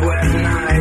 days, cobweb night.